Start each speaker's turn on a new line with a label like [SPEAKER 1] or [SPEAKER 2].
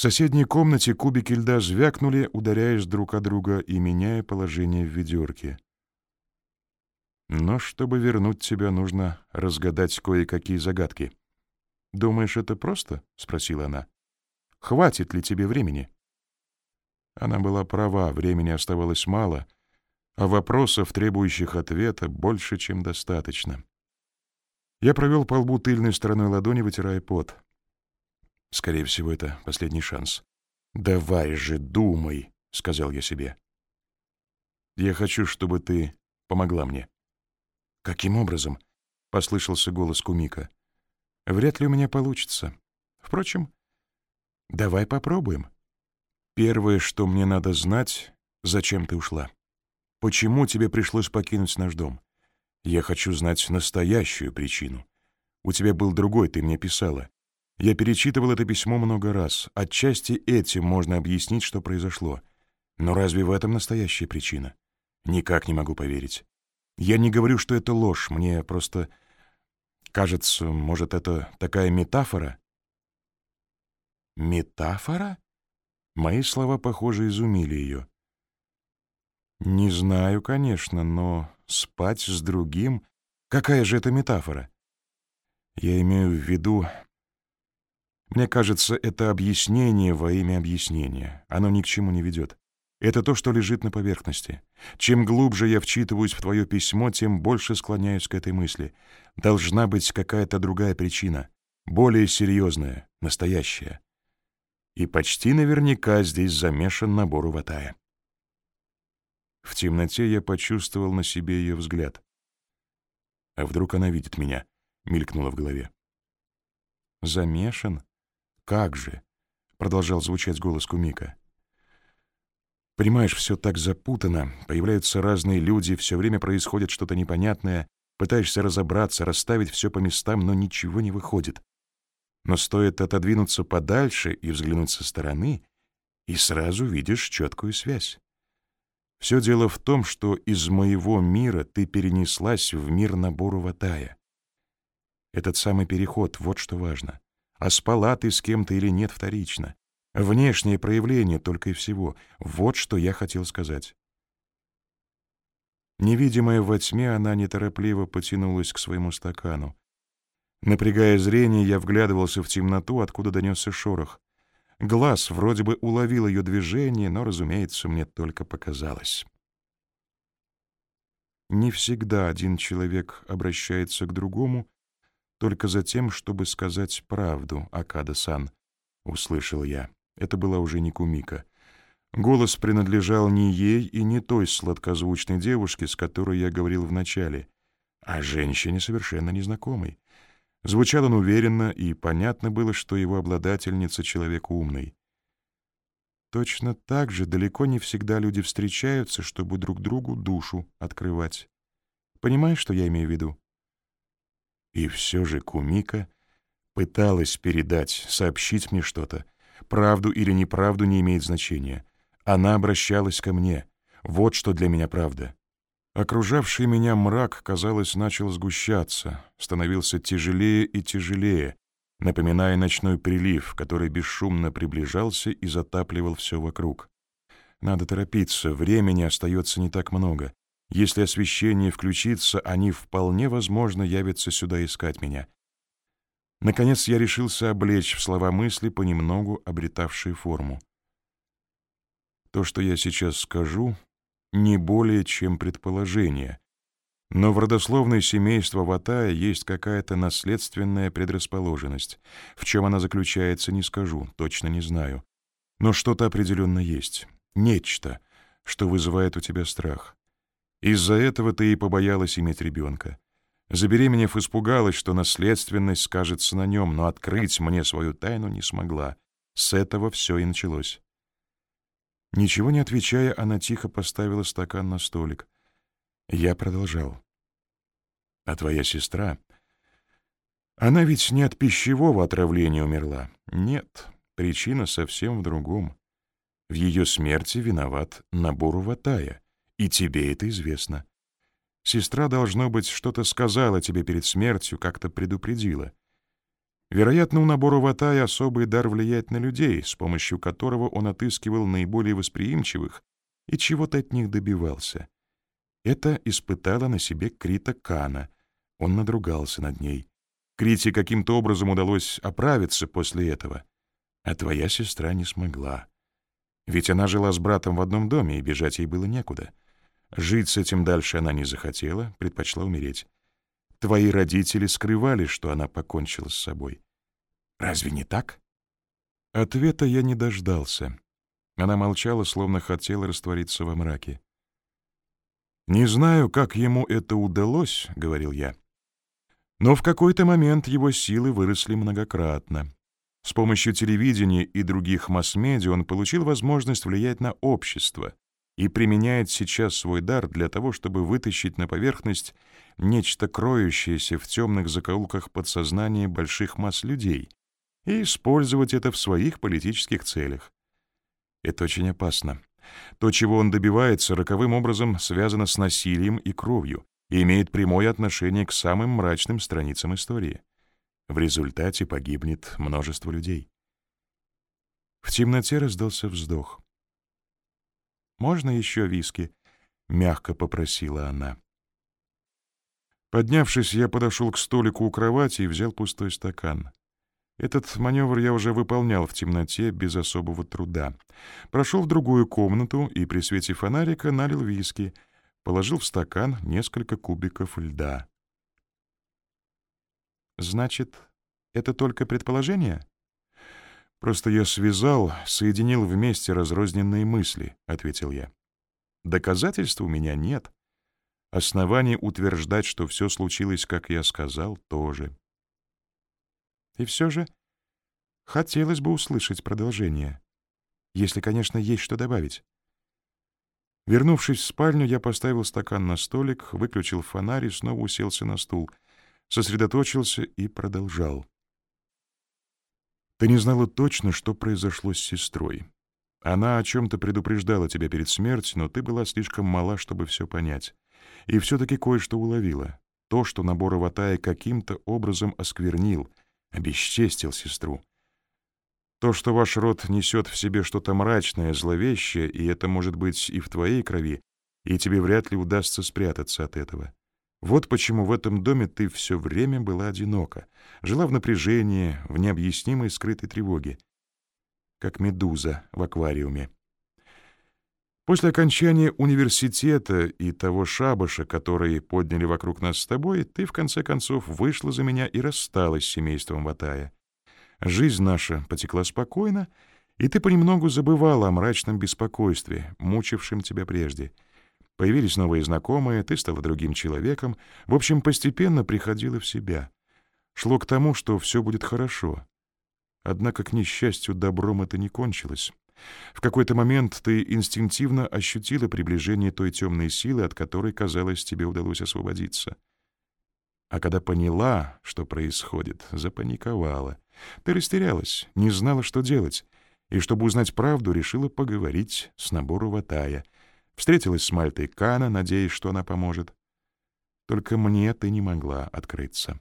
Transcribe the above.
[SPEAKER 1] В соседней комнате кубики льда звякнули, ударяясь друг о друга и меняя положение в ведерке. Но чтобы вернуть тебя, нужно разгадать кое-какие загадки. «Думаешь, это просто?» — спросила она. «Хватит ли тебе времени?» Она была права, времени оставалось мало, а вопросов, требующих ответа, больше, чем достаточно. Я провел по лбу тыльной стороной ладони, вытирая пот. Скорее всего, это последний шанс. «Давай же, думай», — сказал я себе. «Я хочу, чтобы ты помогла мне». «Каким образом?» — послышался голос Кумика. «Вряд ли у меня получится. Впрочем, давай попробуем. Первое, что мне надо знать, зачем ты ушла. Почему тебе пришлось покинуть наш дом? Я хочу знать настоящую причину. У тебя был другой, ты мне писала. Я перечитывал это письмо много раз. Отчасти этим можно объяснить, что произошло. Но разве в этом настоящая причина? Никак не могу поверить. Я не говорю, что это ложь, мне просто кажется, может, это такая метафора? Метафора? Мои слова, похоже, изумили ее. Не знаю, конечно, но спать с другим... Какая же это метафора? Я имею в виду... Мне кажется, это объяснение во имя объяснения. Оно ни к чему не ведет. Это то, что лежит на поверхности. Чем глубже я вчитываюсь в твое письмо, тем больше склоняюсь к этой мысли. Должна быть какая-то другая причина, более серьезная, настоящая. И почти наверняка здесь замешан набор Уватая. В темноте я почувствовал на себе ее взгляд. А вдруг она видит меня? Мелькнуло в голове. «Замешан? Как же?» — продолжал звучать голос Кумика. Понимаешь, все так запутано, появляются разные люди, все время происходит что-то непонятное, пытаешься разобраться, расставить все по местам, но ничего не выходит. Но стоит отодвинуться подальше и взглянуть со стороны, и сразу видишь четкую связь. Все дело в том, что из моего мира ты перенеслась в мир набору Ватая. Этот самый переход — вот что важно. А спала ты с кем-то или нет вторично. Внешнее проявление только и всего. Вот что я хотел сказать. Невидимая во тьме, она неторопливо потянулась к своему стакану. Напрягая зрение, я вглядывался в темноту, откуда донесся шорох. Глаз вроде бы уловил ее движение, но, разумеется, мне только показалось. Не всегда один человек обращается к другому только за тем, чтобы сказать правду, Акада-сан, — услышал я. Это была уже не Кумика. Голос принадлежал не ей и не той сладкозвучной девушке, с которой я говорил вначале, а женщине совершенно незнакомой. Звучал он уверенно, и понятно было, что его обладательница — человек умный. Точно так же далеко не всегда люди встречаются, чтобы друг другу душу открывать. Понимаешь, что я имею в виду? И все же Кумика пыталась передать, сообщить мне что-то, Правду или неправду не имеет значения. Она обращалась ко мне. Вот что для меня правда. Окружавший меня мрак, казалось, начал сгущаться, становился тяжелее и тяжелее, напоминая ночной прилив, который бесшумно приближался и затапливал все вокруг. Надо торопиться, времени остается не так много. Если освещение включится, они вполне возможно явятся сюда искать меня. Наконец я решился облечь в слова мысли, понемногу обретавшие форму. То, что я сейчас скажу, не более чем предположение, но в родословной семейства Ватая есть какая-то наследственная предрасположенность. В чем она заключается, не скажу, точно не знаю. Но что-то определенно есть. Нечто, что вызывает у тебя страх. Из-за этого ты и побоялась иметь ребенка. Забеременев, испугалась, что наследственность скажется на нем, но открыть мне свою тайну не смогла. С этого все и началось. Ничего не отвечая, она тихо поставила стакан на столик. Я продолжал. «А твоя сестра? Она ведь не от пищевого отравления умерла. Нет, причина совсем в другом. В ее смерти виноват набор Ватая, и тебе это известно. Сестра, должно быть, что-то сказала тебе перед смертью, как-то предупредила. Вероятно, у набора Ватая особый дар влиять на людей, с помощью которого он отыскивал наиболее восприимчивых и чего-то от них добивался. Это испытала на себе Крита Кана. Он надругался над ней. Крите каким-то образом удалось оправиться после этого, а твоя сестра не смогла. Ведь она жила с братом в одном доме, и бежать ей было некуда. Жить с этим дальше она не захотела, предпочла умереть. Твои родители скрывали, что она покончила с собой. Разве не так? Ответа я не дождался. Она молчала, словно хотела раствориться во мраке. «Не знаю, как ему это удалось», — говорил я. Но в какой-то момент его силы выросли многократно. С помощью телевидения и других масс-медиа он получил возможность влиять на общество и применяет сейчас свой дар для того, чтобы вытащить на поверхность нечто кроющееся в темных закоулках подсознания больших масс людей и использовать это в своих политических целях. Это очень опасно. То, чего он добивается, роковым образом связано с насилием и кровью и имеет прямое отношение к самым мрачным страницам истории. В результате погибнет множество людей. В темноте раздался вздох. «Можно еще виски?» — мягко попросила она. Поднявшись, я подошел к столику у кровати и взял пустой стакан. Этот маневр я уже выполнял в темноте без особого труда. Прошел в другую комнату и при свете фонарика налил виски, положил в стакан несколько кубиков льда. «Значит, это только предположение?» «Просто я связал, соединил вместе разрозненные мысли», — ответил я. «Доказательств у меня нет. Оснований утверждать, что все случилось, как я сказал, тоже. И все же хотелось бы услышать продолжение, если, конечно, есть что добавить. Вернувшись в спальню, я поставил стакан на столик, выключил фонарь и снова уселся на стул, сосредоточился и продолжал. Ты не знала точно, что произошло с сестрой. Она о чем-то предупреждала тебя перед смертью, но ты была слишком мала, чтобы все понять и все-таки кое-что уловила. То, что набор Аватая каким-то образом осквернил, обесчестил сестру. То, что ваш род несет в себе что-то мрачное, зловещее, и это может быть и в твоей крови, и тебе вряд ли удастся спрятаться от этого. Вот почему в этом доме ты все время была одинока, жила в напряжении, в необъяснимой скрытой тревоге, как медуза в аквариуме. После окончания университета и того шабаша, который подняли вокруг нас с тобой, ты, в конце концов, вышла за меня и рассталась с семейством Ватая. Жизнь наша потекла спокойно, и ты понемногу забывала о мрачном беспокойстве, мучившем тебя прежде. Появились новые знакомые, ты стала другим человеком, в общем, постепенно приходила в себя. Шло к тому, что все будет хорошо. Однако, к несчастью, добром это не кончилось. В какой-то момент ты инстинктивно ощутила приближение той темной силы, от которой, казалось, тебе удалось освободиться. А когда поняла, что происходит, запаниковала. Ты растерялась, не знала, что делать, и, чтобы узнать правду, решила поговорить с набору Ватая. Встретилась с Мальтой Кана, надеясь, что она поможет. Только мне ты не могла открыться.